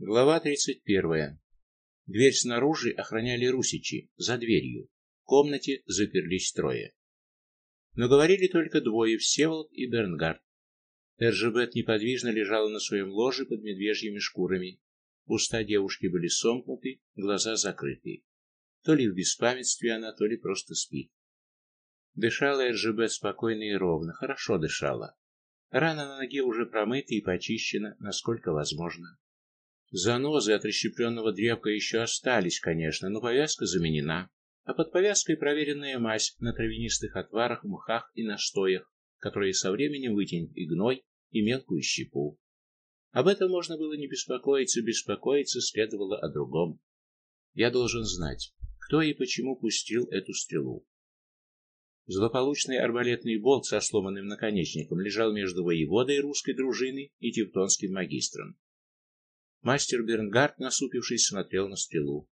Глава 31. Дверь снаружи охраняли русичи, за дверью. В комнате заперлись трое. Но говорили только двое, Всеволод и Бернгард. Эржебет неподвижно лежала на своем ложе под медвежьими шкурами. Уста девушки были сомкнуты, глаза закрыты. То ли в беспамятстве она, то ли просто спит. Дышала Эржебет спокойно и ровно, хорошо дышала. Рана на ноге уже промыта и почищена, насколько возможно. Занозы от расщепленного древка еще остались, конечно, но повязка заменена, а под повязкой проверенная мазь на травянистых отварах, мхах и настоях, которые со временем вытянет и гной, и мелкую щепу. Об этом можно было не беспокоиться, беспокоиться следовало о другом. Я должен знать, кто и почему пустил эту стрелу. Злополучный арбалетный болт со сломанным наконечником лежал между воеводой русской дружины и тевтонским магистром. Мастер Бернгард, насупившись, смотрел на стрелу.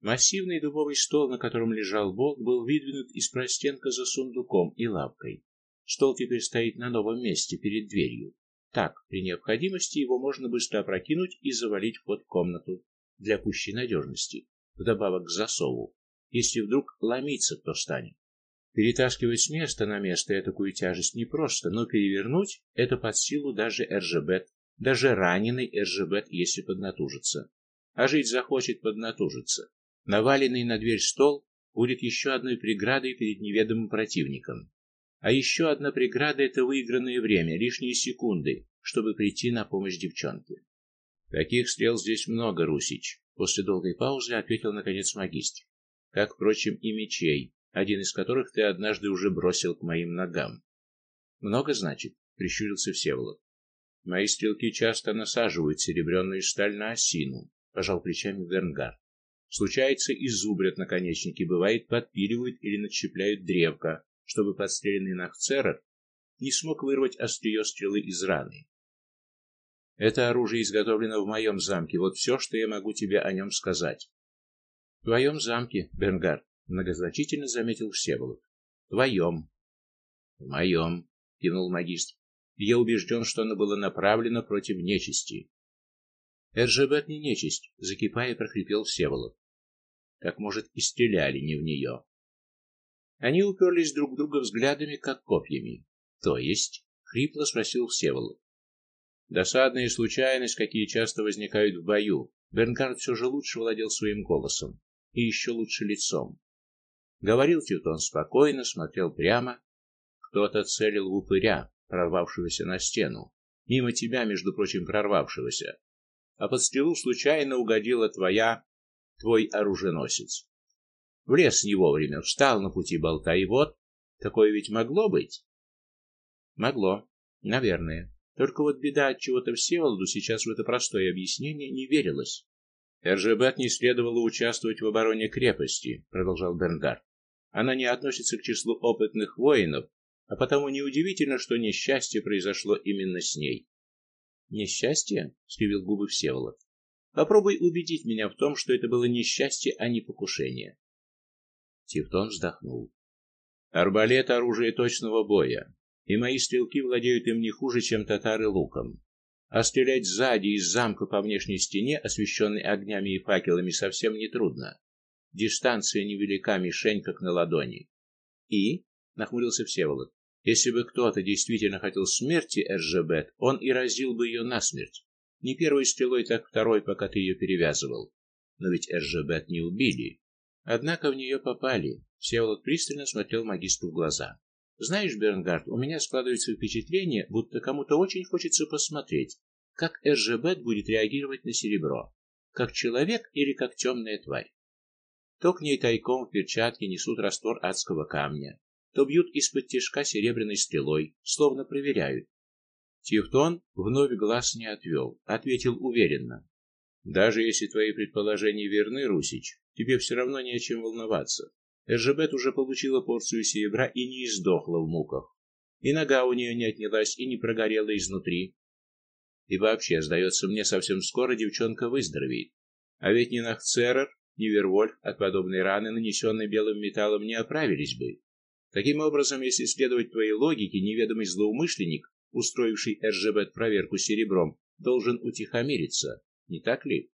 Массивный дубовый стол, на котором лежал болт, был выдвинут из простенка за сундуком и лавкой. Стол теперь стоит на новом месте перед дверью. Так, при необходимости его можно быстро опрокинуть и завалить вход в комнату для пущей надежности, вдобавок к засову, если вдруг ломиться кто станет. Перетаскивать с места на место такую тяжесть непросто, но перевернуть это под силу даже РЖБ даже раненый Эржебет, если поднатужится. А жить захочет поднатужиться. Наваленный на дверь стол будет еще одной преградой перед неведомым противником. А еще одна преграда это выигранное время, лишние секунды, чтобы прийти на помощь девчонке. Таких стрел здесь много, Русич, после долгой паузы ответил наконец магистр. Как, впрочем, и мечей, один из которых ты однажды уже бросил к моим ногам. Много, значит, прищурился Всеволод. Мои стрелки часто насаживают серебряную сталь на осину, пожал плечами Вернгар. Случается и зубрят наконечники, бывает подпиливают или начепляют древко, чтобы подстреленный нахцерер не смог вырвать острие стрелы из раны. Это оружие изготовлено в моем замке. Вот все, что я могу тебе о нем сказать. В твоем замке, Бернгар, многозначительно заметил Всеволод. В твоем. В моем, кивнул магистр я убежден, что оно было направлено против нечисти. РЖБ не нечисть, закипая, прохрипел Всеволод. Так может и стреляли не в нее. Они уперлись друг в друга взглядами, как копьями. То есть, хрипло спросил Всеволод. Досадная случайность, какие часто возникают в бою. Бернгард все же лучше владел своим голосом и еще лучше лицом. Говорил Тевтон спокойно, смотрел прямо. Кто-то целил в упыря, прорвавшегося на стену, мимо тебя, между прочим, прорвавшегося. А под стрелу случайно угодила твоя твой оруженосец. Влез не вовремя, встал на пути болта, и вот такое ведь могло быть. Могло, наверное. Только вот беда от чего-то Всеволоду сейчас в это простое объяснение не верилось. РЖБ не следовало участвовать в обороне крепости, продолжал Бернгард. Она не относится к числу опытных воинов, а потому неудивительно, что несчастье произошло именно с ней. Несчастье? скривил губы Всеволод. Попробуй убедить меня в том, что это было несчастье, а не покушение. Тевтон вздохнул. Арбалет оружие точного боя, и мои стрелки владеют им не хуже, чем татары луком. А стрелять сзади из замка по внешней стене, освещенной огнями и факелами, совсем не трудно. Дистанция невелика, мишень как на ладони. И нахмурился Всеволод. Если бы кто-то действительно хотел смерти Эржебет, он и разил бы ее насмерть. Не первой стрелой, так второй, пока ты ее перевязывал. Но ведь Эржебет не убили. Однако в нее попали. Всеволод пристально смотрел магистру в глаза. Знаешь, Бернгард, у меня складывается впечатление, будто кому-то очень хочется посмотреть, как Эржебет будет реагировать на серебро, как человек или как темная тварь. То к ней тайком в перчатке несут раствор адского камня, то бьют из-под тишка серебряной стрелой, словно проверяют. Тевтон вновь глаз не отвел, ответил уверенно: "Даже если твои предположения верны, Русич, тебе все равно не о чем волноваться. Эржебет уже получила порцию серебра и не издохла в муках. И нога у нее не отнялась и не прогорела изнутри. И вообще, сдается мне, совсем скоро девчонка выздоровеет. А ведь ни Нахцерер, ни Вервольф от подобной раны, нанесенной белым металлом, не оправились бы. Таким образом, если следовать твоей логике, неведомый злоумышленник, устроивший РЖБ проверку серебром, должен утихомириться, Не так ли?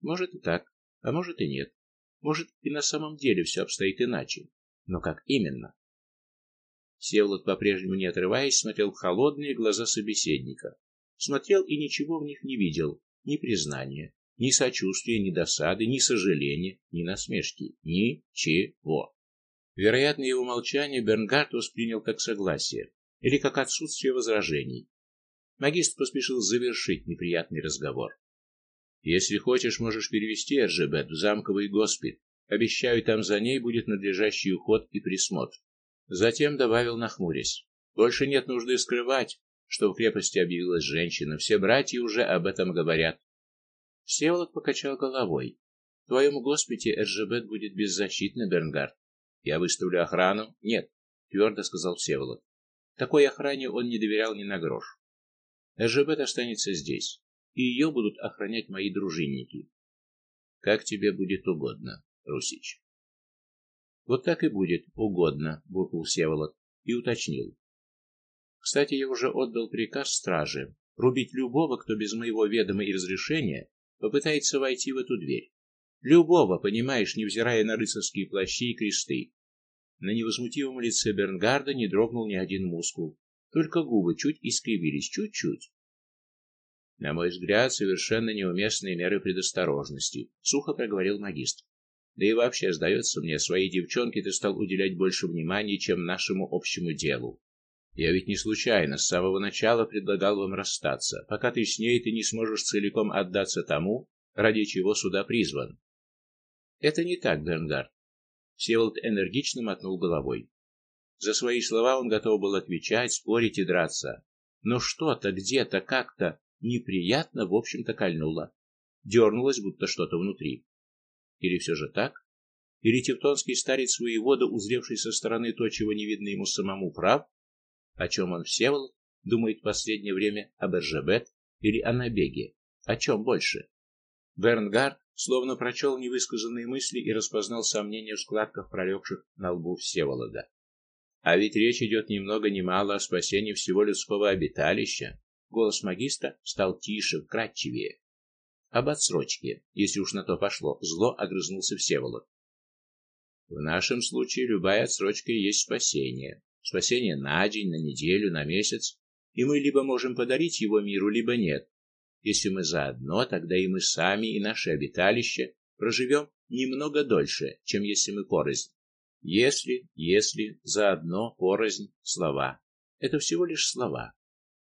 Может и так, а может и нет. Может и на самом деле все обстоит иначе. Но как именно? Всеволод, по-прежнему не отрываясь, смотрел в холодные глаза собеседника. Смотрел и ничего в них не видел, ни признания, ни сочувствия, ни досады, ни сожаления, ни насмешки, ничего. Вероятно, его молчание Бернгард воспринял как согласие или как отсутствие возражений. Магистр поспешил завершить неприятный разговор. Если хочешь, можешь перевести Эржебет в замковый госпиталь. Обещаю, там за ней будет надлежащий уход и присмотр. Затем добавил, нахмурясь: "Больше нет нужды скрывать, что в крепости объявилась женщина. Все братья уже об этом говорят". Всеволод покачал головой. "В твоем госпитале Эржебет будет беззащитна, Бернгард. Я выставлю охрану?" "Нет", твердо сказал Всеволод. Такой охране он не доверял ни на грош. Эржебет останется здесь, и ее будут охранять мои дружинники. Как тебе будет угодно, Русич. Вот так и будет угодно, буркнул Всеволод и уточнил. Кстати, я уже отдал приказ страже рубить любого, кто без моего ведома и разрешения попытается войти в эту дверь. Любого, понимаешь, невзирая на рыцарские плащи и кресты. На невозмутимом лице Бернгарда не дрогнул ни один мускул, только губы чуть искривились, чуть-чуть. На мой взгляд, совершенно неуместные меры предосторожности, сухо проговорил магистр. Да и вообще, сдается мне, своей девчонке ты стал уделять больше внимания, чем нашему общему делу. Я ведь не случайно с самого начала предлагал вам расстаться. Пока ты с ней, ты не сможешь целиком отдаться тому, ради чего сюда призван. Это не так, Бернгард. Всеволод энергично мотнул головой. За свои слова он готов был отвечать, спорить и драться. Но что-то где-то как-то неприятно, в общем-то, кольнуло. Дернулось, будто что-то внутри. Или все же так? Или тевтонский старец воевода, узревший со стороны то, чего не видно ему самому, прав? О чем он Всеволод думает в последнее время об Эржебет или о набеге? О чем больше? Бернгард словно прочел невысказанные мысли и распознал сомнения в складках, пролегших на лбу Всеволода. А ведь речь идет ни много ни мало о спасении всего людского обиталища. Голос магистра стал тише, вкрадчивее. Об отсрочке, если уж на то пошло, зло огрызнулся Всеволод. В нашем случае любая отсрочка и есть спасение. Спасение на день, на неделю, на месяц, и мы либо можем подарить его миру, либо нет. Если мы заодно, тогда и мы сами, и наше обиталище проживем немного дольше, чем если мы порознь. Если, если, заодно, порознь, слова. Это всего лишь слова.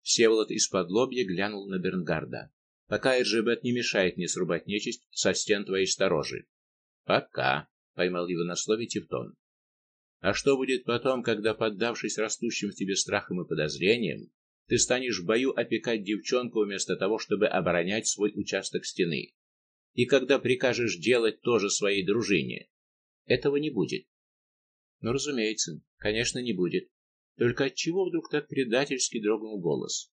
Всеволод из-под лобья глянул на Бернгарда. Пока Эржебет не мешает мне срубать нечисть со стен твоей сторожи. Пока, поймал его на слове Тевтон. А что будет потом, когда, поддавшись растущим в тебе страхам и подозрениям, ты станешь в бою опекать девчонку вместо того, чтобы оборонять свой участок стены? И когда прикажешь делать то же своей дружине? Этого не будет. Ну, разумеется, конечно, не будет. Только от чего вдруг так предательски дрогнул голос?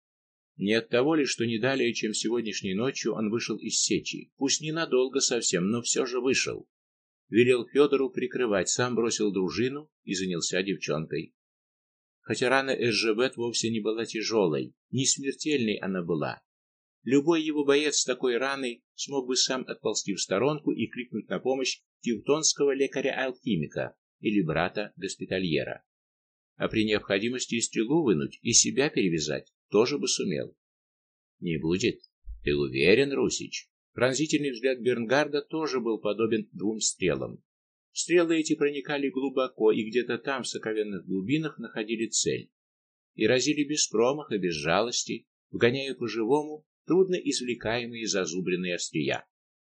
Не от того ли, что не далее, чем сегодняшней ночью он вышел из сечи, пусть ненадолго совсем, но все же вышел. Велел Федору прикрывать, сам бросил дружину и занялся девчонкой. Хотя рана Эжебет вовсе не была тяжелой, не смертельной она была. Любой его боец с такой раной смог бы сам отползти в сторонку и крикнуть на помощь тевтонского лекаря-алхимика или брата-госпитальера а при необходимости и стрелу вынуть и себя перевязать тоже бы сумел. Не будет. Ты уверен, Русич? Пронзительный взгляд Бернгарда тоже был подобен двум стрелам. Стрелы эти проникали глубоко и где-то там в сокровенных глубинах находили цель и разили без промаха, без жалости, вгоняя по живому трудно извлекаемые зазубренные острия.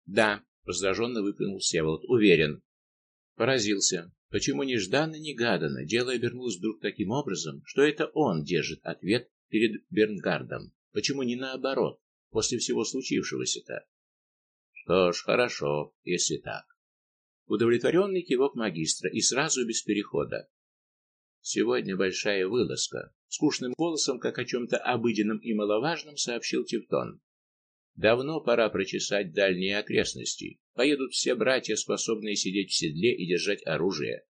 Да, раздраженно выплюнул Всеволод. Уверен. Поразился. Почему нежданно-негаданно дело обернулось вдруг таким образом, что это он держит ответ перед Бернгардом? Почему не наоборот, после всего случившегося-то? Что ж, хорошо, если так. Удовлетворенный кивок магистра и сразу без перехода. Сегодня большая вылазка. Скучным голосом, как о чем то обыденном и маловажном, сообщил Тевтон. Давно пора прочесать дальние окрестности. Поедут все братья, способные сидеть в седле и держать оружие.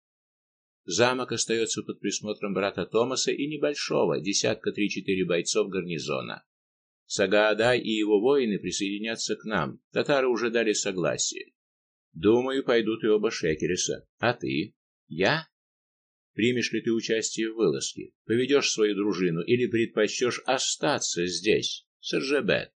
Замок остается под присмотром брата Томаса и небольшого, десятка три-четыре бойцов гарнизона. Сагаадай и его воины присоединятся к нам. Татары уже дали согласие. Думаю, пойдут и оба Шекереса. А ты? Я? Примешь ли ты участие в вылазке? Поведешь свою дружину или предпочтешь остаться здесь, с Эржебет?